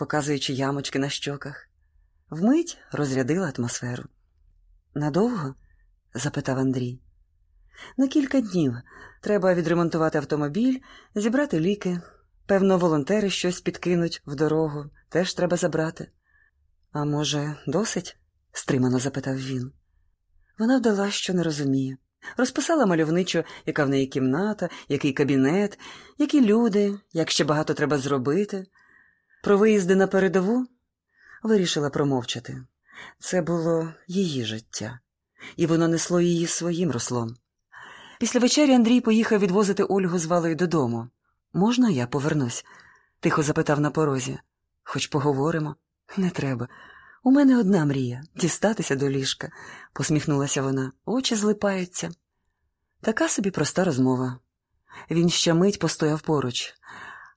показуючи ямочки на щоках. Вмить розрядила атмосферу. Надовго? запитав Андрій. На кілька днів треба відремонтувати автомобіль, зібрати ліки. Певно, волонтери щось підкинуть в дорогу, теж треба забрати. А може, досить? стримано запитав він. Вона вдала, що не розуміє. Розписала мальовничо, яка в неї кімната, який кабінет, які люди, як ще багато треба зробити. Про виїзди на передову вирішила промовчати. Це було її життя, і воно несло її своїм рослом. Після вечері Андрій поїхав відвозити Ольгу з валою додому. Можна я повернусь? тихо запитав на порозі. Хоч поговоримо. Не треба. У мене одна мрія дістатися до ліжка, посміхнулася вона, очі злипаються. Така собі проста розмова. Він ще мить постояв поруч.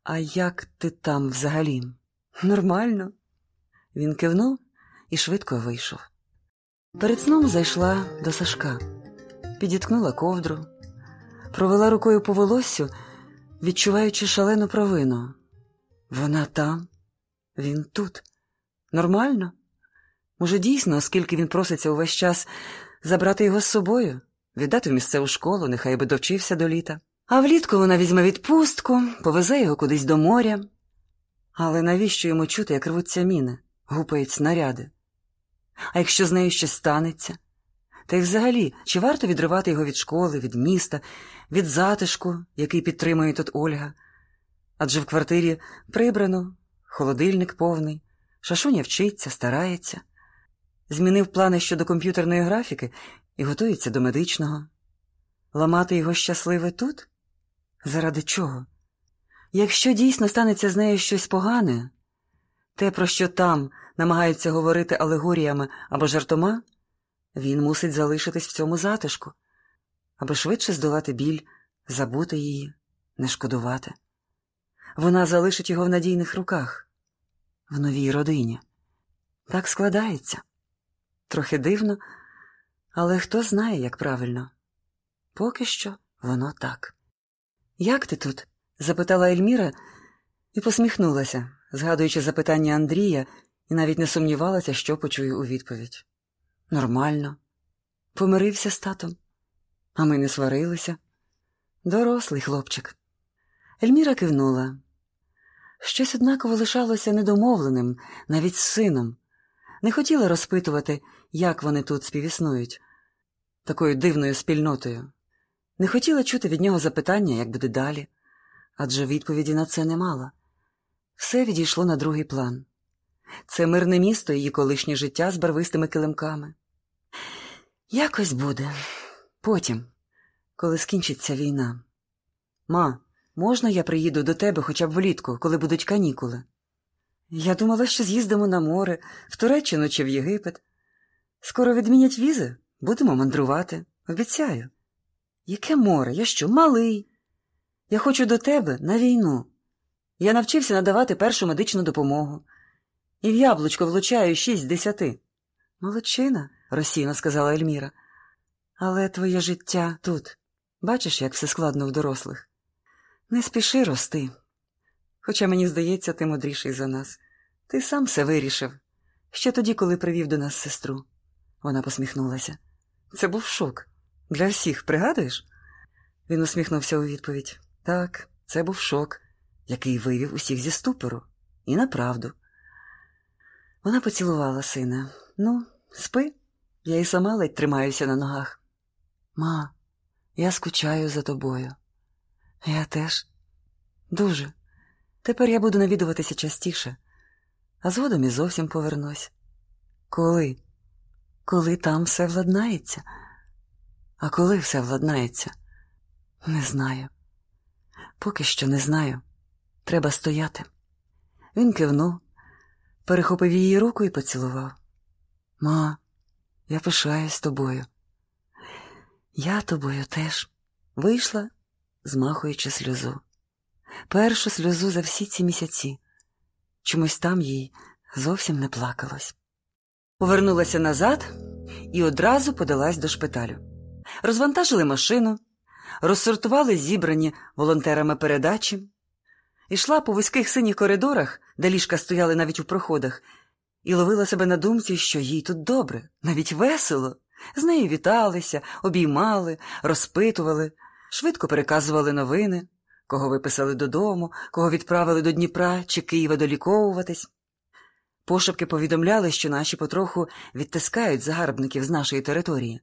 А як ти там взагалі? Нормально. Він кивнув і швидко вийшов. Перед сном зайшла до Сашка, підіткнула ковдру, провела рукою по волоссю, відчуваючи шалену провину. Вона там, він тут. Нормально? Може, дійсно, оскільки він проситься увесь час забрати його з собою, віддати в місцеву школу, нехай би довчився до літа. А влітку вона візьме відпустку, повезе його кудись до моря. Але навіщо йому чути, як рвуться міни, гупають снаряди? А якщо з нею щось станеться? Та й взагалі, чи варто відривати його від школи, від міста, від затишку, який підтримує тут Ольга? Адже в квартирі прибрано, холодильник повний, шашуня вчиться, старається, змінив плани щодо комп'ютерної графіки і готується до медичного. Ламати його щасливе тут? Заради чого? Якщо дійсно станеться з нею щось погане, те, про що там намагаються говорити алегоріями або жартома, він мусить залишитись в цьому затишку, аби швидше здолати біль, забути її, не шкодувати. Вона залишить його в надійних руках, в новій родині. Так складається. Трохи дивно, але хто знає, як правильно. Поки що воно так. Як ти тут? запитала Ельміра і посміхнулася, згадуючи запитання Андрія, і навіть не сумнівалася, що почує у відповідь. Нормально. Помирився з татом, а ми не сварилися. Дорослий хлопчик. Ельміра кивнула. Щось однаково лишалося недомовленим, навіть з сином. Не хотіла розпитувати, як вони тут співіснують, такою дивною спільнотою. Не хотіла чути від нього запитання, як буде далі, адже відповіді на це не мала. Все відійшло на другий план. Це мирне місто її колишнє життя з барвистими килимками. Якось буде. Потім, коли скінчиться війна. Ма, можна я приїду до тебе хоча б влітку, коли будуть канікули? Я думала, що з'їздимо на море, в Туреччину чи в Єгипет. Скоро відмінять візи, будемо мандрувати. Обіцяю. Яке море? Я що, малий? Я хочу до тебе на війну. Я навчився надавати першу медичну допомогу. І в яблучко влучаю шість з десяти. Молодчина, розсійно сказала Ельміра. Але твоє життя тут. Бачиш, як все складно в дорослих. Не спіши рости. Хоча мені здається, ти мудріший за нас. Ти сам все вирішив. Ще тоді, коли привів до нас сестру. Вона посміхнулася. Це був шок. Для всіх, пригадуєш? Він усміхнувся у відповідь. Так, це був шок, який вивів усіх зі ступору. І направду. Вона поцілувала сина. Ну, спи, я і сама ледь тримаюся на ногах. Ма, я скучаю за тобою. Я теж. Дуже. Тепер я буду навідуватися частіше, а згодом і зовсім повернусь. Коли? Коли там все владнається? А коли все владнається? Не знаю. Поки що не знаю. Треба стояти. Він кивнув, перехопив її руку і поцілував. Ма, я пишаюсь тобою. Я тобою теж вийшла, змахуючи сльозу. Першу сльозу за всі ці місяці. Чомусь там їй зовсім не плакалось. Повернулася назад і одразу подалась до шпиталю. Розвантажили машину, розсортували зібрані волонтерами передачі, ішла по вузьких синіх коридорах, де ліжка стояли навіть у проходах, і ловила себе на думці, що їй тут добре, навіть весело. З нею віталися, обіймали, розпитували, швидко переказували новини, кого виписали додому, кого відправили до Дніпра чи Києва доліковуватись. Пошепки повідомляли, що наші потроху відтискають загарбників з нашої території.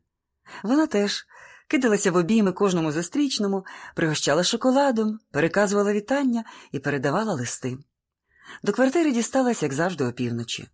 Вона теж кидалася в обійми кожному зустрічному, пригощала шоколадом, переказувала вітання і передавала листи. До квартири дісталась, як завжди, опівночі.